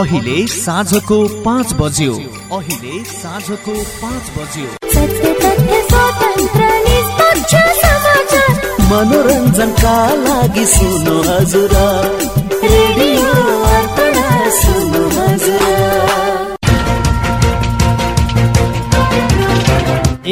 अहिले साँझको पाँच बज्यो। अहिले साँझको पाँच बज्यो। मनोरञ्जनका लागि सुन्नु हजुर। रेडियो अर्पण सुन्नु हजुर।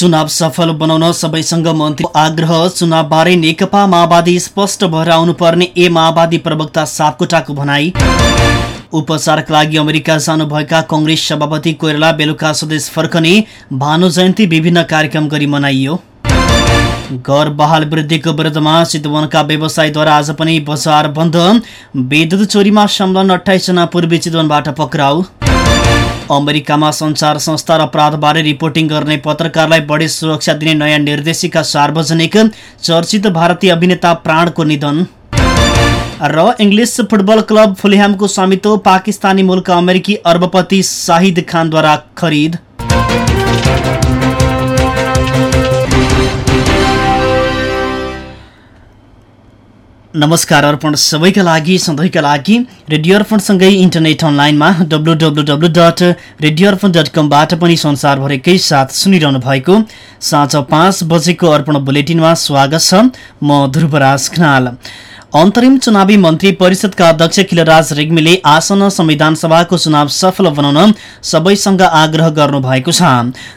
चुनाव सफल बनाउन सबैसँग मन्त्री आग्रह चुनावबारे नेकपा माओवादी स्पष्ट भएर आउनुपर्ने ए माओवादी प्रवक्ता सापकोटाको भनाई। उपचारका लागि अमेरिका जानुभएका कङ्ग्रेस सभापति कोइराला बेलुका स्वदेश फर्कने भानु जयन्ती विभिन्न कार्यक्रम गरी मनाइयो। घर बहाल वृद्धिको विरुद्धमा चितवनका व्यवसायीद्वारा आज पनि बजार बन्द। विद्युत चोरीमा संलग्न अठाइसजना पूर्वी चितवनबाट पक्राउ। अमेरिकामा सञ्चार संस्था र अपराधबारे रिपोर्टिङ गर्ने पत्रकारलाई बढी सुरक्षा दिने नयाँ निर्देशिका सार्वजनिक चर्चित भारतीय अभिनेता प्राणको निधन। र इङ्ग्लिस फुटबल क्लब फुलह्यामको स्वामित्व पाकिस्तानी मूलका अमेरिकी अर्बपति शाहिद खानद्वारा खरिद। नमस्कार अर्पण सबैका लागि सधैँका लागि रेडियो अर्पणसँगै इन्टरनेट अनलाइनमा W W W dot radio Arpan dot कमबाट पनि संसारभरिकै साथ सुनिरहनु भएको साँझ पाँच बजेको अर्पण बुलेटिनमा स्वागत छ म ध्रुवराज खनाल। अन्तरिम चुनावी मन्त्री परिषदका अध्यक्ष खिलराज रेग्मीले आसन संविधान सभाको चुनाव सफल बनाउन सबैसँग आग्रह गर्नुभएको छ।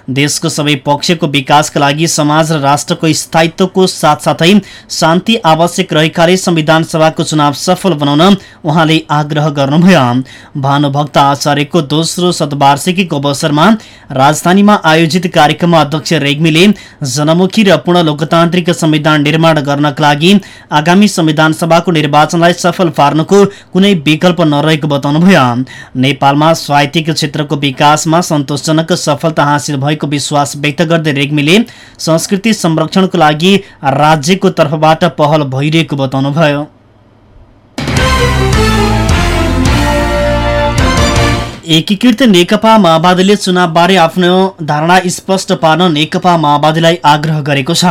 देशको सबै पक्षको विकासका लागि समाज र राष्ट्रको स्थायित्वको साथसाथै शान्ति आवश्यक रहेकाले संविधान सभाको चुनाव सफल बनाउन उहाँले आग्रह गर्नुभयो। भानुभक्त आचार्यको दोस्रो शतवार्षिकीको अवसरमा राजधानीमा आयोजित कार्यक्रममा अध्यक्ष रेग्मीले जनमुखी र पूर्ण लोकतान्त्रिक संविधान निर्माण गर्नका लागि आगामी संविधान सभाको निर्वाचनलाई सफल पार्नुको कुनै विकल्प नरहेको बताउनुभयो। नेपालमा साहित्यिक क्षेत्रको विकासमा सन्तोषजनक सफलता हासिल भएको विश्वास व्यक्त गर्दै रेग्मीले संस्कृति संरक्षणको लागि राज्यको तर्फबाट पहल भइरहेको बताउनुभयो। एकीकृत नेकपा माओवादीले चुनावबारे आफ्नो धारणा स्पष्ट पार्न नेकपा माओवादीलाई आग्रह गरेको छ।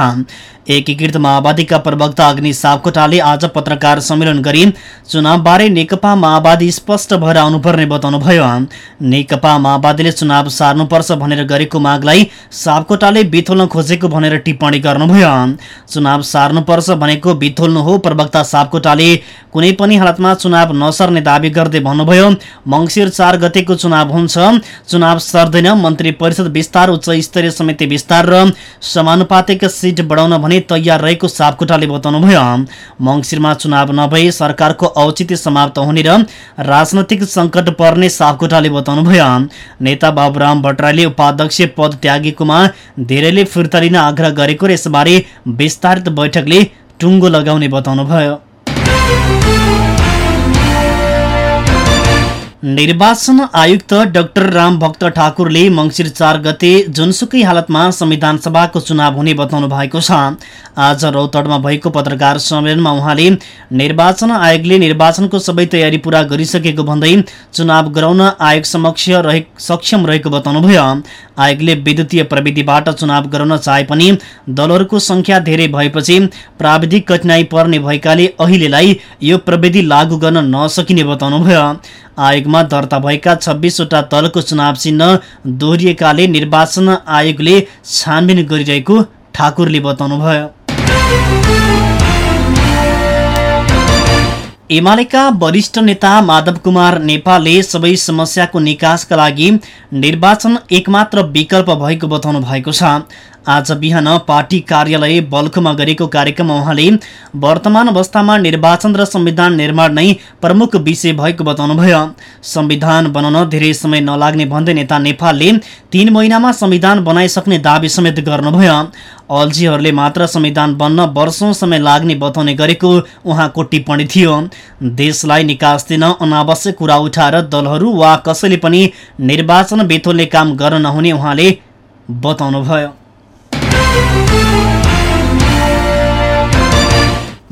एकीकृत माओवादीका प्रवक्ता अग्नि सापकोटाले आज पत्रकार सम्मेलन गरी चुनावबारे नेकपा माओवादी स्पष्ट भएर आउनुपर्ने बताउनुभयो। नेकपा माओवादीले चुनाव सार्नुपर्छ भनेर गरेको मागलाई सापकोटाले बिथोल्न खोजेको भनेर टिप्पणी गर्नुभयो। चुनाव सार्नुपर्छ भनेको बिथोल्नु हो प्रवक्ता सापकोटाले। कुनै पनि हालतमा चुनाव नसर्ने दावी गर्दै भन्नुभयो मङ्सिर चार गतेको चुनाव हुन्छ। चुनाव सर्दैन मन्त्री परिषद विस्तार उच्च स्तरीय समिति विस्तार र समानुपातिक सिट बढाउन भने तयार रहेको सापकोटाले बताउनुभयो। मङ्सिरमा चुनाव नभई सरकारको औचित्य समाप्त हुने र राजनैतिक सङ्कट पर्ने सापकोटाले बताउनुभयो। नेता बाबुराम भट्टराईले उपाध्यक्ष पद त्यागेकोमा धेरैले फिर्ता लिन आग्रह गरेको र यसबारे विस्तारित बैठकले टुङ्गो लगाउने बताउनुभयो। निर्वाचन आयुक्त डाक्टर रामभक्त ठाकुरले मङ्सिर चार गते जुनसुकै हालतमा संविधान सभाको चुनाव हुने बताउनु भएको छ। आज रौतडमा भएको पत्रकार सम्मेलनमा उहाँले निर्वाचन आयोगले निर्वाचनको सबै तयारी पूरा गरिसकेको भन्दै चुनाव गराउन आयोग समक्ष रहे सक्षम रहेको बताउनुभयो। आयोगले विद्युतीय प्रविधिबाट चुनाव गराउन चाहे पनि दलहरूको संख्या धेरै भएपछि प्राविधिक कठिनाई पर्ने भएकाले अहिलेलाई यो प्रविधि लागू गर्न नसकिने बताउनुभयो। दर्ता भएका छब्बिसवटा दलको चुनाव चिन्ह दोहोरिएकाले निर्वाचन आयोगले छानबिन गरिरहेको ठाकुरले बताउनुभयो। एमालेका वरिष्ठ नेता माधव कुमार नेपालले सबै समस्याको निकासका लागि निर्वाचन एकमात्र विकल्प भएको बताउनु भएको छ। आज बिहान पार्टी कार्यालय बल्खुमा गरेको कार्यक्रममा उहाँले वर्तमान अवस्थामा निर्वाचन र संविधान निर्माण नै प्रमुख विषय भएको बताउनुभयो। संविधान बनाउन धेरै समय नलाग्ने भन्दै नेता नेपालले तीन महिनामा संविधान बनाइसक्ने दावी समेत गर्नुभयो। अल्झीहरूले मात्र संविधान बन्न वर्षौं समय लाग्ने बताउने गरेको उहाँको टिप्पणी थियो। देशलाई निकास दिन अनावश्यक कुरा उठाएर दलहरू वा कसैले पनि निर्वाचन बेतोल्ने काम गर्न नहुने उहाँले बताउनुभयो।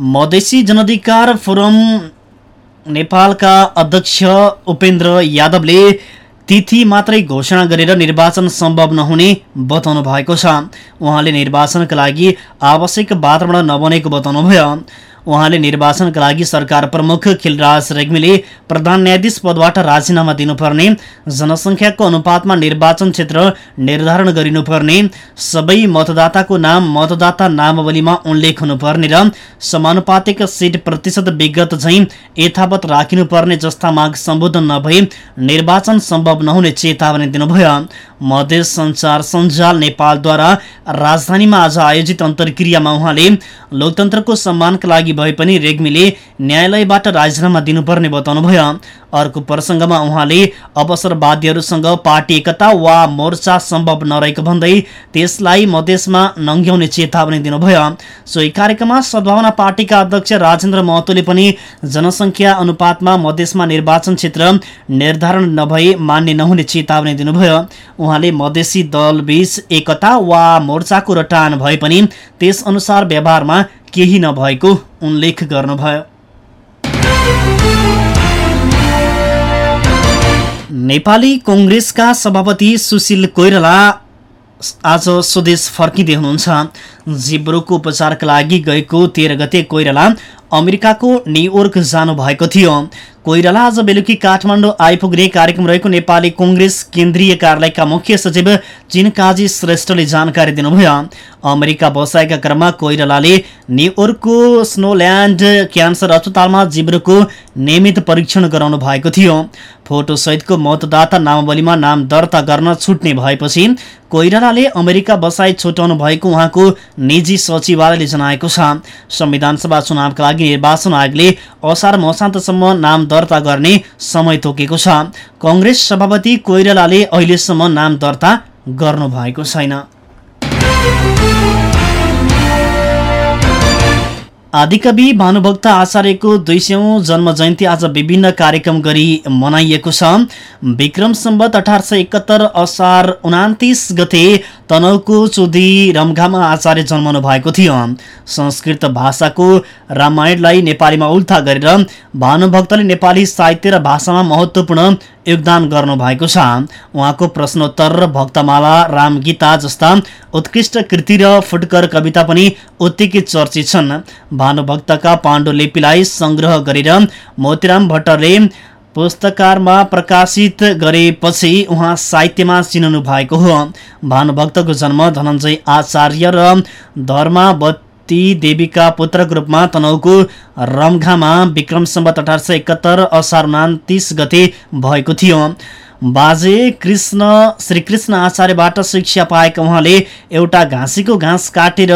मधेसी जनाधिकार फोरम नेपालका अध्यक्ष उपेन्द्र यादवले तिथि मात्रै घोषणा गरेर निर्वाचन सम्भव नहुने बताउनु भएको छ। उहाँले निर्वाचनका लागि आवश्यक वातावरण नबनेको बताउनुभयो। उहाँले निर्वाचनका लागि सरकार प्रमुख खिलराज रेग्मीले प्रधान न्यायाधीश पदबाट राजीनामा दिनुपर्ने जनसङ्ख्याको अनुपातमा निर्वाचन क्षेत्र निर्धारण गरिनुपर्ने सबै मतदाताको नाम मतदाता नामावलीमा उल्लेख हुनुपर्ने र समानुपातिक सिट प्रतिशत विगत झैँ यथावत राखिनुपर्ने जस्ता माग सम्बोधन नभई निर्वाचन सम्भव नहुने चेतावनी दिनुभयो। मधेस सञ्चार सञ्जाल नेपालद्वारा राजधानीमा आज आयोजित अन्तर्क्रियामा उहाँले लोकतन्त्रको सम्मानका लागि भए पनि रेग्मीले न्यायालयबाट राजीनामा दिनुपर्ने बताउनुभयो। अर्को प्रसङ्गमा उहाँले अवसरवादीहरूसँग पार्टी एकता वा मोर्चा सम्भव नरहेको भन्दै त्यसलाई मधेसमा नङ्ग्याउने चेतावनी दिनुभयो। सोही कार्यक्रममा सद्भावना पार्टीका अध्यक्ष राजेन्द्र महतोले पनि जनसङ्ख्या अनुपातमा मधेसमा निर्वाचन क्षेत्र निर्धारण नभई मान्य नहुने चेतावनी दिनुभयो। उहाँले मधेसी दलबीच एकता वा मोर्चाको रटान भए पनि त्यसअनुसार व्यवहारमा केही नभएको उल्लेख गर्नुभयो। नेपाली कङ्ग्रेसका सभापति सुशील कोइराला आज स्वदेश फर्किँदै हुनुहुन्छ। जिब्रोको उपचारका लागि गएको तेह्र गते कोइराला अमेरिकाको न्युयोर्क जानु भएको थियो। कोइराला आज बेलुकी काठमाडौँ आइपुग्ने कार्यक्रम रहेको नेपाली कङ्ग्रेस केन्द्रीय कार्यालयका मुख्य सचिव चिनकाजी श्रेष्ठले जानकारी दिनुभयो। अमेरिका बसाएका क्रममा कोइरालाले न्युयोर्कको स्नोल्यान्ड क्यान्सर अस्पतालमा जिब्रोको नियमित परीक्षण गराउनु भएको थियो। फोटोसहितको मतदाता नामावलीमा नाम दर्ता गर्न छुट्ने भएपछि कोइरालाले अमेरिका बसाई छुटाउनु भएको उहाँको निजी सचिवालयले जनाएको छ। संविधानसभा चुनावका लागि निर्वाचन आयोगले असार मसान्तसम्म नाम दर्ता गर्ने समय तोकेको छ। कङ्ग्रेस सभापति कोइरालाले अहिलेसम्म नाम दर्ता गर्नु भएको छैन आदिकवि भानुभक्त आचार्यको दुई सौँ जन्म जयन्ती आज विभिन्न कार्यक्रम गरी मनाइएको छ। विक्रम सम्बत अठार सय एकहत्तर असार उनातिस गते तनहुको चोदी रम्घामा आचार्य जन्मनु भएको थियो। संस्कृत भाषाको रामायणलाई नेपालीमा उल्था गरेर भानुभक्तले नेपाली साहित्य र भाषामा महत्त्वपूर्ण योगदान गर्नु भएको छ। उहाँको प्रश्नोत्तर र भक्तमाला रामगीता जस्ता उत्कृष्ट कृति र फुटकर कविता पनि उत्तिकै चर्चित छन्। भानुभक्तका पाण्डुलिपिलाई सङ्ग्रह गरेर मोतीराम भट्टले पुस्तकारमा प्रकाशित गरेपछि उहाँ साहित्यमा चिननु भएको हो। भानुभक्तको जन्म धनञ्जय आचार्य र धर्मावती देवीका पुत्रको रूपमा तनहुको रम्घामा विक्रम सम्बत अठार सय एकहत्तर असार उनातिस गते भएको थियो। बाजे कृष्ण श्रीकृष्ण आचार्यबाट शिक्षा पाएका उहाँले एउटा घाँसीको घाँस काटेर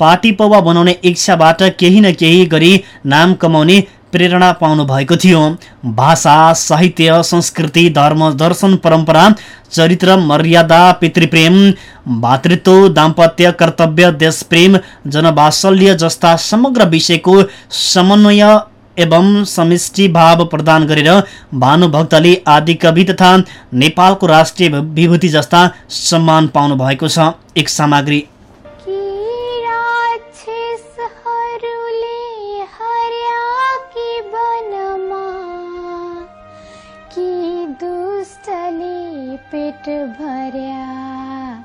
पार्टी पौवा बनाउने इच्छाबाट केही न केही गरी नाम कमाउने प्रेरणा पाउनु भएको थियो। भाषा साहित्य संस्कृति धर्म दर्शन परम्परा चरित्र मर्यादा पितृप्रेम भातृत्व दाम्पत्य कर्तव्य देशप्रेम जनवात्सल्य जस्ता समग्र विषयको समन्वय एवं समष्टि भाव प्रदान गरेर भानुभक्तले आदिकवि तथा नेपालको राष्ट्रिय विभूति जस्ता सम्मान पाउनु भएको छ। एक सामग्री। पेट भर्या।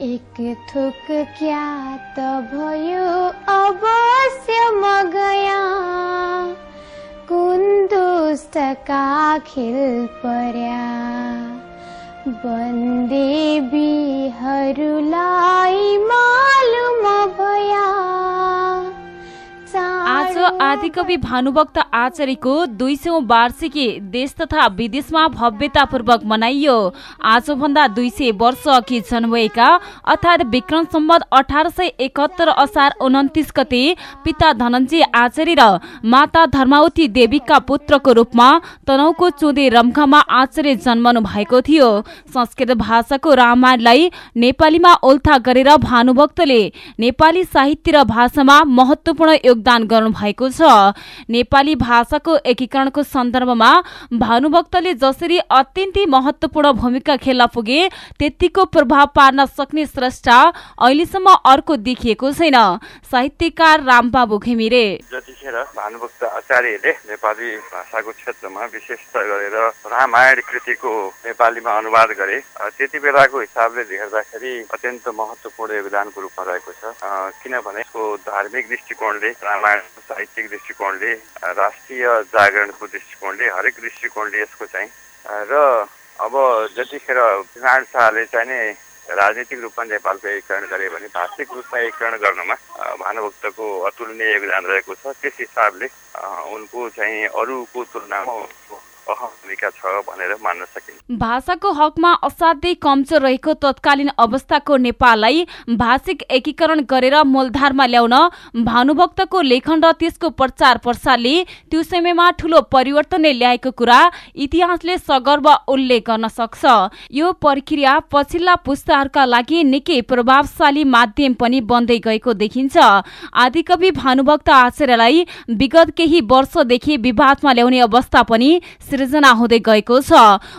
एक थुक क्या त भयो अवश्य मगया। कुन दुष्टका खेल पर्या। वनदेवीहरूलाई मालुम आदिकवि भानुभक्त आचार्यको दुई सौ वार्षिकी देश तथा विदेशमा भव्यतापूर्वक मनाइयो। आजभन्दा दुई सय वर्ष अघि जन्मिएका अर्थात् विक्रम सम्बत अठार सय एकहत्तर असार उन्तिस गते पिता धनञ्जय आचार्य र माता धर्मावती देवीका पुत्रको रूपमा तनहुको चुँदे रम्खामा आचार्य जन्मनु भएको थियो। संस्कृत भाषाको रामायणलाई नेपालीमा ओल्था गरेर भानुभक्तले नेपाली साहित्य र भाषामा महत्वपूर्ण योगदान गर्नु छ। नेपाली भाषाको एकीकरणको सन्दर्भमा भानुभक्तले जसरी अत्यन्तै महत्वपूर्ण भूमिका खेल्न पुगे त्यतिको प्रभाव पार्न सक्ने स्रष्टा अहिलेसम्म अर्को देखिएको छैन। साहित्यकार रामबाबु घिमिरे। जतिखेर भानुभक्त आचार्यले नेपाली भाषाको क्षेत्रमा विशेष गरेर रामायण कृतिको नेपालीमा अनुवाद गरे त्यति बेलाको हिसाबले हेर्दाखेरि अत्यन्त महत्वपूर्ण योगदानको रूपमा रहेको छ। किनभने धार्मिक दृष्टिकोणले रामायण साहित्यिक दृष्टिकोणले राष्ट्रिय जागरणको दृष्टिकोणले हरेक दृष्टिकोणले यसको चाहिँ। र अब जतिखेर नारायण शाहले चाहिँ नि राजनीतिक रूपमा नेपालको एकीकरण गरे भने भाषिक रूपमा एकीकरण गर्नमा भानुभक्तको अतुलनीय योगदान रहेको छ। त्यस हिसाबले उनको चाहिँ अरूको तुलनामा भाषाको हकमा असाध्यै कमजोर रहेको तत्कालीन अवस्थाको नेपाललाई भाषिक एकीकरण गरेर मूलधारमा ल्याउन भानुभक्तको लेखन र त्यसको प्रचार प्रसारले त्यो समयमा ठूलो परिवर्तन ल्याएको कुरा इतिहासले सगर्व उल्लेख गर्न सक्छ। यो प्रक्रिया पछिल्ला पुस्ताहरूका लागि निकै प्रभावशाली माध्यम पनि बन्दै गएको देखिन्छ। आदिकवि भानुभक्त आचार्यलाई विगत केही वर्षदेखि विवादमा ल्याउने अवस्था पनि सिर्जना हुँदै गएको छ।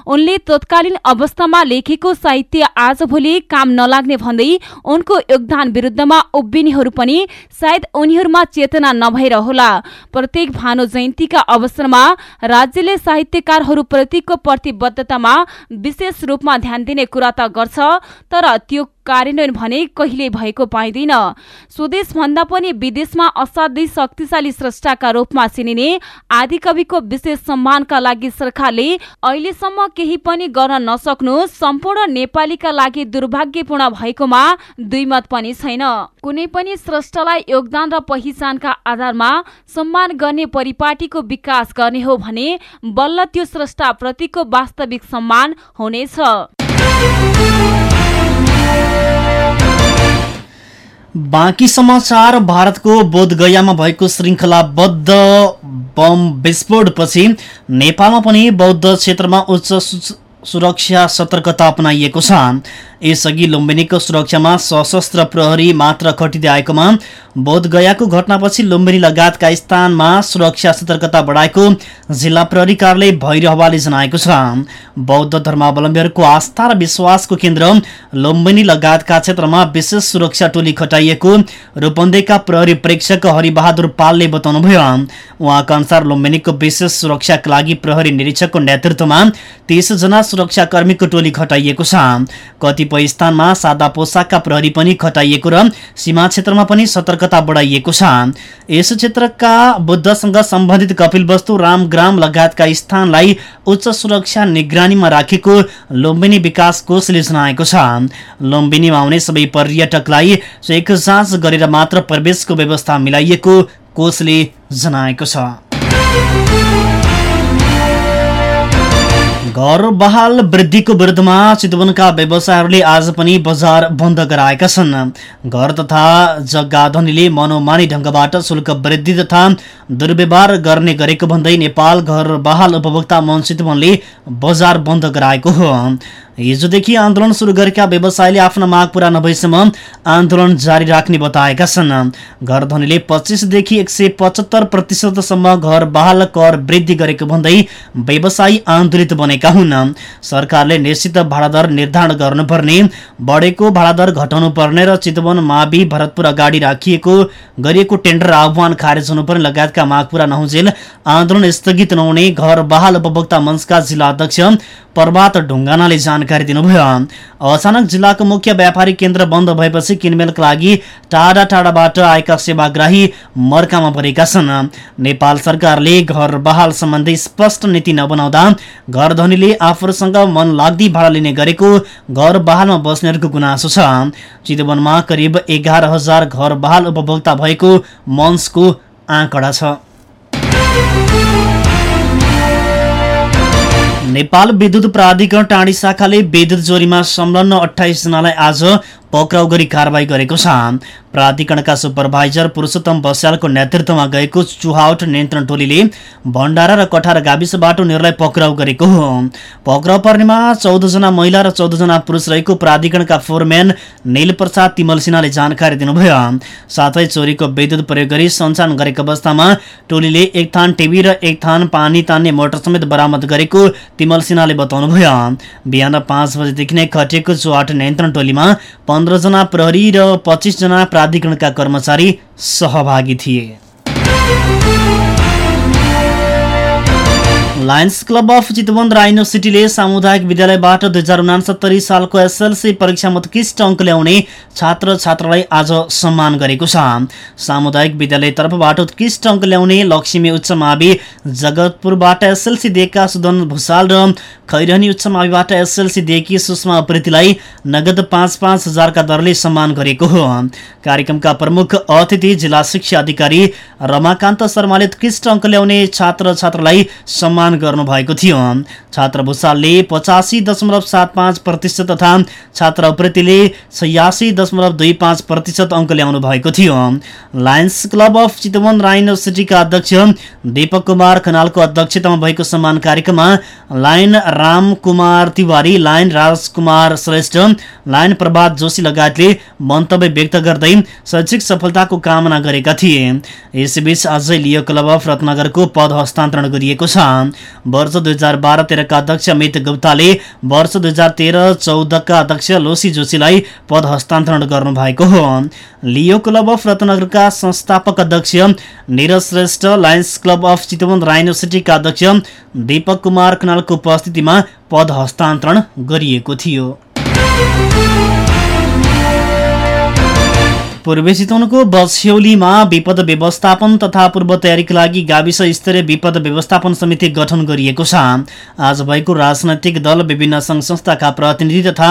उनले तत्कालीन अवस्थामा लेखेको साहित्य आजभोलि काम नलाग्ने भन्दै उनको योगदान विरुद्धमा उभिनेहरू पनि सायद उनीहरूमा चेतना नभएर होला प्रत्येक भानु जयन्तीका अवसरमा राज्यले साहित्यकारहरू प्रतिको प्रतिबद्धतामा विशेष रूपमा ध्यान दिने कुरा त गर्छ तर त्यो कार्यान्वयन भने कहिले भएको पाइँदैन। स्वदेश भन्दा पनि विदेशमा असाध्यै शक्तिशाली स्रष्टाका रूपमा चिनिने आदिकविको विशेष सम्मानका लागि सरकारले अहिलेसम्म केही पनि गर्न नसक्नु सम्पूर्ण नेपालीका लागि दुर्भाग्यपूर्ण भएकोमा दुई मत पनि छैन। कुनै पनि स्रष्टालाई योगदान र पहिचानका आधारमा सम्मान गर्ने परिपाटीको विकास गर्ने हो भने बल्ल त्यो स्रष्टा प्रतिको वास्तविक सम्मान हुनेछ। बाँकी समाचार भारतको बोधगयामा भएको श्रृङ्खलाबद्ध बम विस्फोटपछि नेपालमा पनि बौद्ध क्षेत्रमा उच्च सुरक्षा सतर्कता अपनाइएको छ। यसअघि लुम्बिनीको सुरक्षामा सशस्त्र प्रहरी मात्र खटिँदै आएकोमा बोधगयाको घटनापछि लुम्बिनी लगायतका स्थानमा सुरक्षा सतर्कता बढाएको जिल्ला प्रहरी कार्यालय भैरहवाले जनाएको छ। बौद्ध धर्मावलम्बीहरूको आस्था र विश्वासको केन्द्र लुम्बिनी लगायतका क्षेत्रमा विशेष सुरक्षा टोली खटाइएको रूपन्देहीका प्रहरी प्रेक्षक हरिबहादुर पालले बताउनुभयो। उहाँका अनुसार लुम्बिनीको विशेष सुरक्षाका लागि प्रहरी निरीक्षकको नेतृत्वमा तीसजना सुरक्षाकर्मीको टोली खटाइएको छ। कतिपय स्थानमा सादा पोसाकका प्रहरी पनि खटाइएको र सीमा क्षेत्रमा पनि सतर्कता बढाइएको छ। यस क्षेत्रका बुद्धसँग सम्बन्धित कपिल वस्तु रामग्राम लगायतका स्थानलाई उच्च सुरक्षा निगरानीमा राखेको लुम्बिनी विकास कोषले जनाएको छ। लुम्बिनीमा आउने सबै पर्यटकलाई चेक जाँच गरेर मात्र प्रवेशको व्यवस्था मिलाइएको कोषले जनाएको छ। घर बहाल वृद्धिको विरुद्धमा चितवनका व्यवसायहरूले आज पनि बजार बन्द गराएका छन्। घर तथा जग्गा धनीले मनोमानी ढङ्गबाट शुल्क वृद्धि तथा दुर्व्यवहार गर्ने गरेको भन्दै नेपाल घर बहाल उपभोक्ता मन चितवनले बजार बन्द गराएको हो। हिजोदेखि आन्दोलन सुरु गरेका व्यवसायले आफ्ना माग पूरा नभएसम्म आन्दोलन जारी राख्ने बताएका छन्। घर धनीले पच्चिसदेखि एक सय पचहत्तर प्रतिशतसम्म घर बहाल कर वृद्धि गरेको भन्दै व्यवसायी आन्दोलित बनेका हुन्। सरकारले निश्चित भाडादर निर्धारण गर्नुपर्ने बढेको भाडादर घटाउनु पर्ने र चितवन मावि भरतपुर अगाडि राखिएको गरिएको टेन्डर आह्वान खारेज हुनुपर्ने लगायतका माग पूरा नहुन्जेल आन्दोलन स्थगित नहुने घर बहाल उपभोक्ता मञ्चका जिल्ला अध्यक्ष प्रभात ढुङ्गानाले जानकारी दिनुभयो। अचानक जिल्लाको मुख्य व्यापारिक केन्द्र बन्द भएपछि किनमेलका लागि टाढा टाढाबाट आएका सेवाग्राही मर्कामा परेका छन्। नेपाल सरकारले घर बहाल सम्बन्धी स्पष्ट नीति नबनाउँदा घर धनीले आफूसँग मन लाग्दी भाडा लिने गरेको घर बहालमा बस्नेहरूको गुनासो छ। चितवनमा करिब एघार हजार घर बहाल उपभोक्ता भएको मन्सको आँकडा छ। नेपाल विद्युत प्राधिकरण टाढी शाखाले विद्युत चोरीमा संलग्न अठाइसजनालाई आज पक्राउ गरी कारवाही गरेको छ प्राधिकरणका सुपरभाइजर पुरुषोत्तम बस्यालको नेतृत्वमा गएको चुहावट नियन्त्रण टोलीले भण्डारा र कठार गाविसबाट उनीहरूलाई पक्राउ गरेको हो। पक्राउ पर्नेमा चौधजना महिला र चौधजना पुरुष रहेको प्राधिकरणका फोरम्यान नील प्रसाद तिमल सिन्हाले जानकारी दिनुभयो। साथै चोरीको विद्युत प्रयोग गरी सञ्चालन गरेको अवस्थामा टोलीले एक थान टिभी र एक थान पानी तान्ने मोटर समेत बरामद गरेको तिमल सिन्हाले बताउनुभयो। बिहान पाँच बजेदेखि नै खटिएको चुहावट नियन्त्रण टोलीमा पन्ध्रजना प्रहरी र पच्चिसजना प्राधिकरणका कर्मचारी सहभागी थिए लायन्स क्लब अफ चितवन र युनिभर्सिटीले सामुदायिक विद्यालयबाट दुई हजार उनासत्तरी सालको एसएलसी परीक्षामा उत्कृष्ट अङ्क ल्याउने छात्र छात्रालाई आज सम्मान गरेको छ। सामुदायिक विद्यालय तर्फबाट उत्कृष्ट अङ्क ल्याउने लक्ष्मी उच्च मावि जगतपुरबाट एसएलसी दिएका सुदन भूषाल र खैरहनी उच्च माविबाट एसएलसी दिएकी सुषमा उप्रेतीलाई नगद पाँच पाँच हजारका दरले सम्मान गरेको हो। कार्यक्रमका प्रमुख अतिथि जिल्ला शिक्षा अधिकारी रमाकान्त शर्माले उत्कृष्ट अङ्क ल्याउने छात्र छात्रालाई सम्मान गर्नुभएको थियो। छात्र भूषालले पचासी दशमलव सात पाँच प्रतिशत तथा छात्र छयासी दशमलव दुई पाँच प्रतिशत अङ्क ल्याउनु भएको थियो। लायन्स क्लब अफ चितवन राइन युनिभर्सिटीका अध्यक्ष दीपक कुमार खनालको अध्यक्षतामा भएको सम्मान कार्यक्रममा lion Ram Kumar Tiwari lion Rajkumar Shrestha lion Prabhat Joshi लगायतले मन्तव्य व्यक्त गर्दै शैक्षिक सफलताको कामना गरेका थिए। यसैबीच आजै लियो क्लब अफ रत्नगरको पद हस्तान्तरण गरिएको छ। वर्ष दुई हजार बाह्र तेह्रका अध्यक्ष अमित गुप्ताले वर्ष दुई हजार तेह्र चौधका अध्यक्ष लोसी जोशीलाई पद हस्तान्तरण गर्नुभएको हो। लियो क्लब अफ रत्नगरका संस्थापक अध्यक्ष Niraj Shrestha lions club of Chitwan राय युनिभर्सिटीका अध्यक्ष दीपक कुमार खनालको उपस्थितिमा पद हस्तान्तरण गरिएको थियो। पूर्वी चितवनको बस्यौलीमा विपद व्यवस्थापन तथा पूर्व तयारीका लागि गाविस स्तरीय विपद व्यवस्थापन समिति गठन गरिएको छ। आज भएको राजनैतिक दल विभिन्न सङ्घ संस्थाका प्रतिनिधि तथा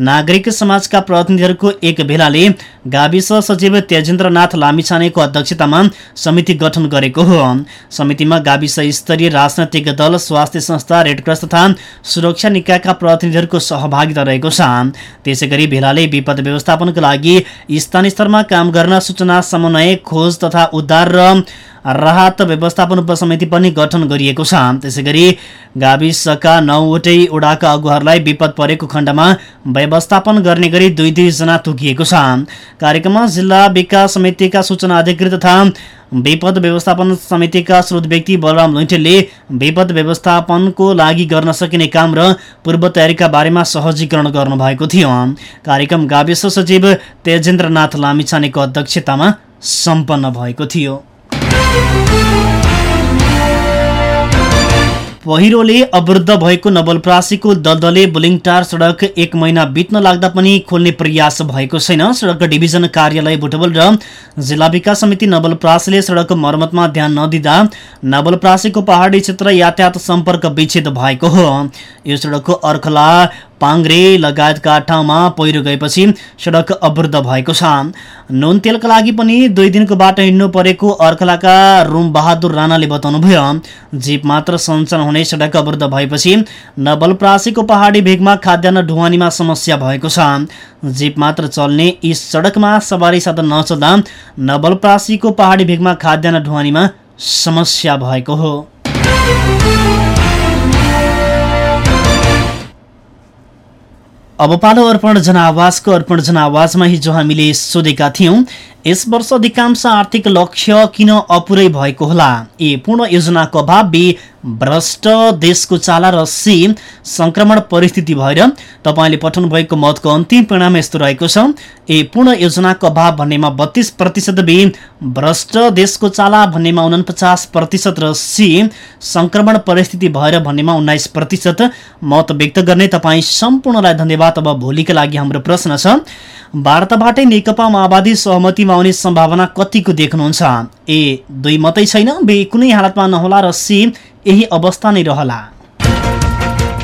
नागरिक समाजका प्रतिनिधिहरूको एक भेलाले गाविस सचिव तेजेन्द्रनाथ लामिछानेको अध्यक्षतामा समिति गठन गरेको हो। समितिमा गाविस स्तरीय राजनैतिक दल स्वास्थ्य संस्था रेडक्रस तथा सुरक्षा निकायका प्रतिनिधिहरूको सहभागिता रहेको छ। त्यसै गरी भेलाले विपद व्यवस्थापनका लागि स्थानीय स्तरमा काम गर्न सूचना समन्वय खोज तथा उद्धार र राहत व्यवस्थापन उपसमिति पनि गठन गरिएको छ। त्यसै गरी गाविसका नौवटै ओडाका अगुवाहरूलाई विपद परेको खण्डमा व्यवस्थापन गर्ने गरी दुई दुईजना तोकिएको छ। कार्यक्रममा जिल्ला विकास समितिका सूचना अधिकृत तथा विपद व्यवस्थापन समितिका स्रोत व्यक्ति बलराम लुइटेलले विपद व्यवस्थापनको लागि गर्न सकिने काम र पूर्व तयारीका बारेमा सहजीकरण गर्नुभएको थियो। कार्यक्रम गाविस सचिव तेजेन्द्रनाथ लामिछानेको अध्यक्षतामा सम्पन्न भएको थियो। पहिरोले अवरुद्ध भएको नवलप्रासीको दलदले बुलिङटार सडक एक महिना बित्न लाग्दा पनि खोल्ने प्रयास भएको छैन। सडक डिभिजन कार्यालय बुटवल र जिल्ला विकास समिति नवलप्रासीले सडक मर्मतमा ध्यान नदिँदा नवलप्रासीको पहाडी क्षेत्र यातायात सम्पर्क विच्छेद भएको हो। यो सडकको अर्खला पाङ्ग्रे लगायतका ठाउँमा पहिरो गएपछि सडक अवरुद्ध भएको छ। नुन तेलका लागि पनि दुई दिनको बाटो हिँड्नु परेको अर्खलाका रुम बहादुर राणाले बताउनुभयो। जीप मात्र सञ्चालन हुने सडक अवरुद्ध भएपछि नवलप्रासीको पहाडी भेगमा खाद्यान्न ढुवानीमा समस्या भएको छ। जीप मात्र चल्ने यी सडकमा सवारी साधन नचल्दा नवलप्रासीको पहाडी भेगमा खाद्यान्न ढुवानीमा समस्या भएको हो। अब पालो अर्पण जनावासको अर्पण जनावासमा हिजो हामीले सोधेका थियौँ यस वर्ष अधिकांश आर्थिक लक्ष्य किन अपुरै भएको होला? ए पूर्ण योजनाको अभाव बी भ्रष्ट देशको चाला र सी संक्रमण परिस्थिति भएर तपाईँले पठाउनु भएको मतको अन्तिम परिणाम यस्तो रहेको छ। ए पूर्ण योजनाको अभाव भन्नेमा बत्तीस प्रतिशत बी भ्रष्ट देशको चाला भन्नेमा उनपचास प्रतिशत र सी संक्रमण परिस्थिति भएर भन्नेमा उन्नाइस प्रतिशत मत व्यक्त गर्ने तपाईँ सम्पूर्णलाई धन्यवाद। अब भोलिका लागि हाम्रो प्रश्न छ। वार्ताबाटै नेकपा माओवादी सहमतिमा आउने सम्भावना कतिको देख्नुहुन्छ? ए दुई मात्रै छैन बे कुनै हालतमा नहोला र सी यही अवस्था नै रहला।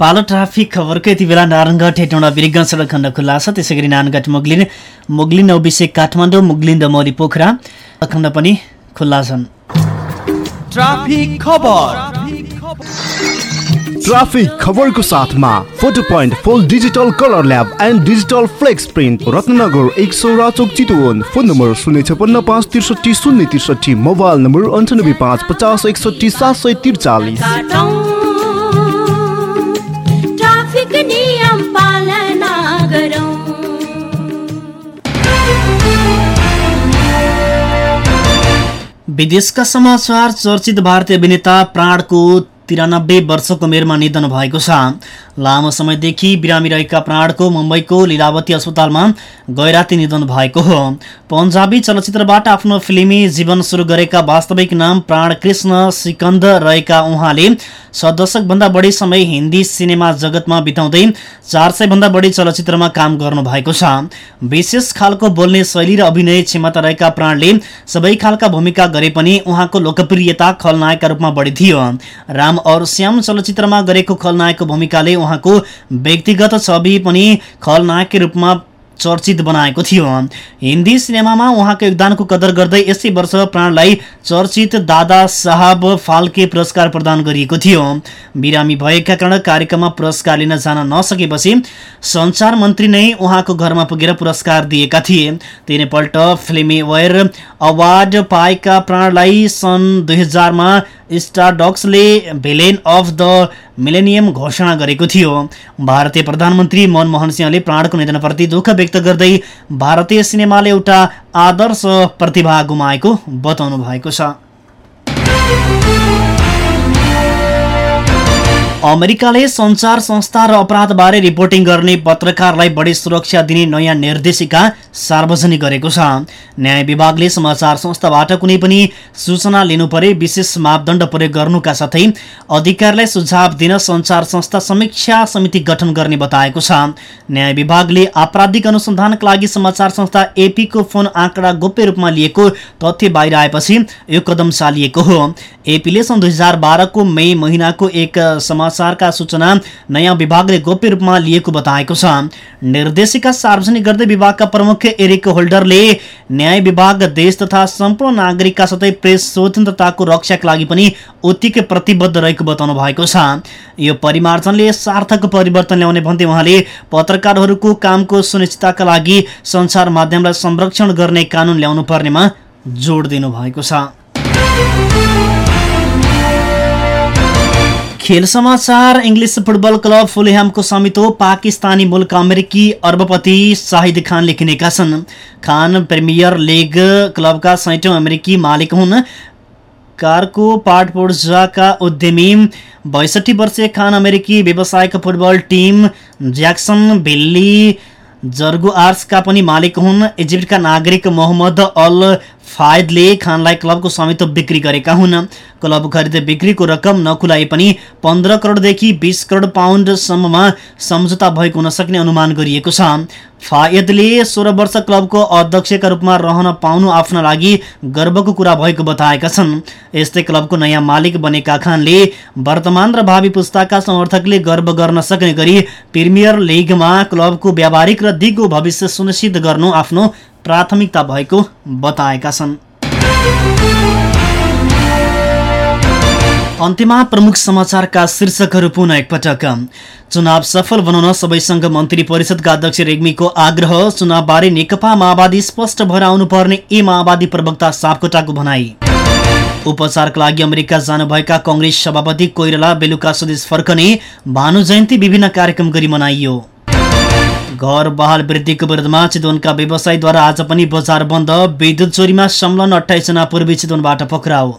पालो ट्राफिक खबरको यति बेला नारायणगढ हेटौँडा बिरिग सडक खण्ड खुल्ला छ त्यसै गरी नारायणगढ मुगलिन मुगलिन अभिषेक काठमाडौँ मुगलिन दमौली पोखरा खण्ड पनि खुल्ला छन्। ट्राफिक खबर। ट्राफिक खबरको साथमा photo point full digital colour lab and digital flex print Ratnanagar एक सौ राचोक चितवन। फोन नम्बर शून्य छपन्न पाँच त्रिसठी शून्य त्रिसठी मोबाइल नम्बर अन्ठानब्बे पाँच पचास एकसठी सात सय त्रिचालिस। विदेशका समाचार चर्चित भारतीय अभिनेता प्राणको तिरानब्बे वर्षको उमेरमा निधन भएको छ। लामो समयदेखि बिरामी रहेका प्राणको मुम्बईको लीलावती अस्पतालमा गैराती निधन भएको हो। पन्जाबी चलचित्रबाट आफ्नो फिल्मी जीवन सुरु गरेका वास्तविक नाम प्राण कृष्ण सिकन्द रहेका उहाँले छ दशकभन्दा बढी समय हिन्दी सिनेमा जगतमा बिताउँदै चार सयभन्दा बढी चलचित्रमा काम गर्नु भएको छ। विशेष खालको बोल्ने शैली र अभिनय क्षमता रहेका प्राणले सबै खालका भूमिका गरे पनि उहाँको लोकप्रियता खलनायकका रूपमा बढी थियो। राम और श्याम चलचित्रमा गरेको खलनायकको भूमिकाले उहाँको व्यक्तिगत छवि पनि खलनायककै रूपमा चर्चित बनाएको थियो। हिन्दी सिनेमामा उहाँको योगदानको कदर गर्दै यसै वर्ष प्राणलाई चर्चित दादा साहब फाल्के पुरस्कार प्रदान गरिएको थियो। बिरामी भएका कारण कार्यक्रममा पुरस्कार लिन जान नसकेपछि सञ्चार मन्त्री नै उहाँको घरमा पुगेर पुरस्कार दिएका थिए। तिनपल्ट फिल्मी वेयर अवार्ड पाएका प्राणलाई सन् दुई हजारमा स्टारडक्सले भिलेन अफ द मिलेनियम घोषणा गरेको थियो। भारतीय प्रधानमन्त्री मनमोहन सिंहले प्राणको निधनप्रति दुःख व्यक्त गर्दै भारतीय सिनेमाले एउटा आदर्श प्रतिभा गुमाएको बताउनु भएको छ। अमेरिकाले सञ्चार संस्था र अपराधबारे रिपोर्टिङ गर्ने पत्रकारलाई बढी सुरक्षा दिने नयाँ निर्देशिका सार्वजनिक गरेको छ। न्याय विभागले समाचार संस्थाबाट कुनै पनि सूचना लिनु परे विशेष मापदण्ड प्रयोग गर्नुका साथै अधिकारीलाई सुझाव दिन सञ्चार संस्था समीक्षा समिति गठन गर्ने बताएको छ। न्याय विभागले आपराधिक अनुसन्धानका लागि समाचार संस्था एपीको फोन आँकडा गोप्य रूपमा लिएको तथ्य बाहिर आएपछि यो कदम चालिएको हो। एपीले सन् दुई हजार बाह्रको मे महिनाको एक समाचारका सूचना नयाँ विभागले गोप्य रूपमा लिएको बताएको छ। निर्देशिका सार्वजनिक गर्दै विभागका प्रमुख एरिक होल्डरले न्याय विभाग देश तथा सम्पूर्ण नागरिकका साथै प्रेस स्वतन्त्रताको रक्षाका लागि पनि उत्तिकै प्रतिबद्ध रहेको बताउनु भएको छ। यो परिमार्जनले सार्थक परिवर्तन ल्याउने भन्दै उहाँले पत्रकारहरूको कामको सुनिश्चितताका लागि सञ्चार माध्यमलाई संरक्षण गर्ने कानुन ल्याउनु पर्नेमा जोड दिनु भएको छ। खेल समाचार इङ्ग्लिस फुटबल क्लब फुलह्यामको स्वामित्व पाकिस्तानी मूलका अमेरिकी अर्बपति शाहिद खानले किनेका छन्। खान प्रिमियर लिग क्लबका सैटौँ अमेरिकी मालिक हुन्। कारको पाटपोर्जाका उद्यमी बैसठी वर्षीय खान अमेरिकी व्यावसायिक फुटबल टिम ज्याक्सन भिल्ली जर्गु पनि मालिक हुन्। इजिप्टका नागरिक मोहम्मद अल फायदले खानलाई क्लबको स्वामित्व बिक्री गरेका हुन्। क्लब खरिद बिक्रीको रकम नखुलाए पनि पन्ध्र करोडदेखि बिस करोड पाउन्डसम्ममा सम्झौता भएको हुन सक्ने अनुमान गरिएको छ। फायदले सोह्र वर्ष क्लबको अध्यक्षका रूपमा रहन पाउनु आफ्ना लागि गर्वको कुरा भएको बताएका छन्। यस्तै क्लबको नयाँ मालिक बनेका खानले वर्तमान र भावी पुस्ताका समर्थकले गर्व गर्न सक्ने गरी प्रिमियर लिगमा क्लबको व्यावहारिक र दिगो भविष्य सुनिश्चित गर्नु आफ्नो प्राथमिकता भएको बताएका छन्। अन्त्यमा प्रमुख समाचारका शीर्षकहरू पुनः एकपटक। चुनाव सफल बनाउन सबैसँग मन्त्री परिषदका अध्यक्ष रेग्मीको आग्रह चुनावबारे नेकपा माओवादी स्पष्ट भएर आउनुपर्ने ए माओवादी प्रवक्ता सापकोटाको भनाई। उपचारका लागि अमेरिका जानुभएका कङ्ग्रेस सभापति कोइराला बेलुका स्वदेश फर्कने भानु जयन्ती विभिन्न कार्यक्रम गरी मनाइयो। घर बहाल वृद्धिको विरुद्धमा चितवनका व्यवसायीद्वारा आज पनि बजार बन्द विद्युत चोरीमा संलग्न अठाइसजना पूर्वी चितवनबाट पक्राउ।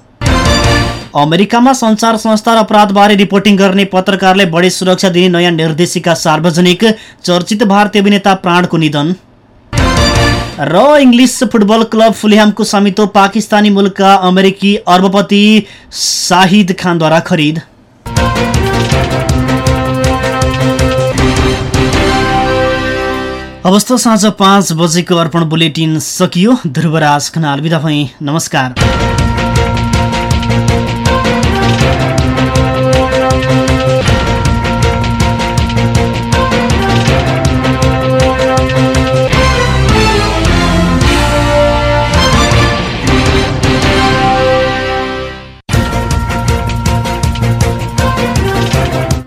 अमेरिकामा सञ्चार संस्था र अपराधबारे रिपोर्टिङ गर्ने पत्रकारले बढी सुरक्षा दिने नयाँ निर्देशिका सार्वजनिक चर्चित भारतीय अभिनेता प्राणको निधन। र इङ्ग्लिस फुटबल क्लब फुलिहामको स्वामित्व पाकिस्तानी मूलका अमेरिकी अर्बपति शाहिद खानद्वारा खरिद। अवस्था साँझ पाँच बजेको अर्पण बुलेटिन सकियो। ध्रुवराज खनाल बिदा भई नमस्कार।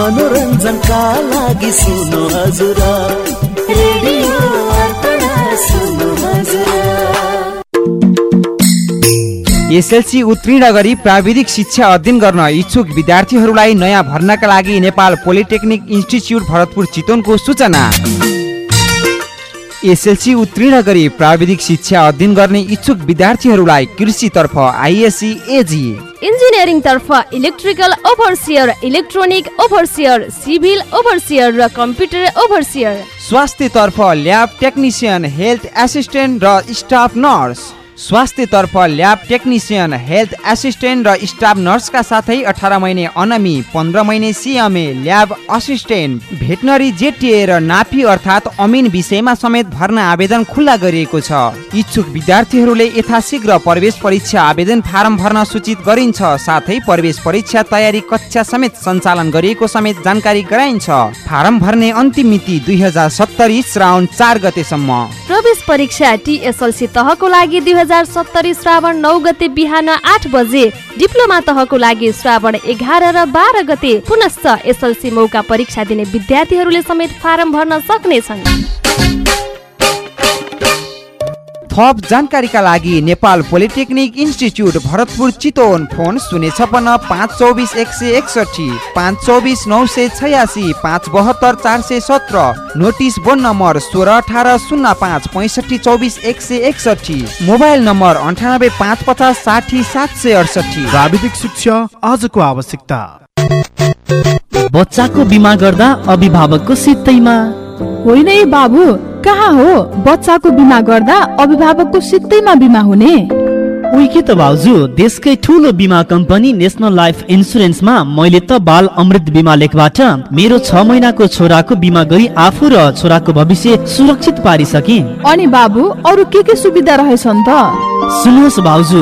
मनोरञ्जनका लागि सुन्नु हजुर एसएलसी उत्तीर्ण गरी प्राविधिक शिक्षा अध्ययन गर्न इच्छुक विद्यार्थीहरूलाई नयाँ भर्नाका लागि नेपाल पोलिटेक्निक इन्स्टिच्युट भरतपुर चितवनको सूचना एसएलसी उत्तीर्ण गरी प्राविधिक शिक्षा अध्ययन गर्ने इच्छुक विद्यार्थीहरूलाई कृषितर्फ आइएससी एजी इन्जिनियरिङ तर्फ electrical overseer electronic overseer civil overseer र कम्प्युटर ओभरसियर। स्वास्थ्यतर्फ ल्याब टेक्निसियन हेल्थ एसिस्टेन्ट र स्टाफ नर्स। स्वास्थ्यतर्फ ल्याब टेक्निसियन हेल्थ एसिस्टेन्ट र स्टाफ नर्सका साथै अठार महिने अनमी पन्ध्र महिने CMA lab assistant veterinary JTA र नापी अर्थात् अमिन विषयमा समेत भर्ना आवेदन खुल्ला गरिएको छ। इच्छुक विद्यार्थीहरूले यथाशीघ्र प्रवेश परीक्षा आवेदन फारम भर्न सूचित गरिन्छ साथै प्रवेश परीक्षा तयारी कक्षा समेत सञ्चालन गरिएको समेत जानकारी गराइन्छ। फारम भर्ने अन्तिम मिति दुई हजार सत्तरी श्रावण चार गतेसम्म। प्रवेश परीक्षा टिएसएलसी तहको लागि दुई हजार सत्तरी श्रावण नौ गते बिहान आठ बजे। डिप्लोमा तहको लागि श्रावण एघार र बाह्र गते पुनश्च एसएलसी मौका परीक्षा दिने विद्यार्थीहरूले समेत फारम भर्न सक्नेछन्। थप जानकारीका लागि Nepal polytechnic institute Bharatpur Chitwan phone शून्य छपन्न पाँच चौबिस एक सय एकसठी पाँच चौबिस नौ सय छयासी पाँच बहत्तर चार सय सत्र नोटिस बोर्ड नम्बर सोह्र अठार शून्य पाँच पैँसठी चौबिस एक सय एकसठी मोबाइल नम्बर अन्ठानब्बे पाँच पचास साठी सात सय अडसठी प्राविधिक शिक्षा आजको आवश्यकता। बच्चाको बिमा गर्दा अभिभावकको सित्तैमा। होइन है बाबु कहाँ हो? बच्चाको बिमा गर्दा अभिभावकको सित्तैमा बिमा हुने। उही के त भाउजू देशकै ठुलो बिमा कम्पनी नेसनल लाइफ इन्सुरेन्समा मैले त बाल अमृत बिमा लेखबाट मेरो छ महिनाको छोराको बिमा गरी आफू र छोराको भविष्य सुरक्षित पारिसके। अनि बाबु अरू के के सुविधा रहेछन् त? सुन्नुहोस् भाउजू।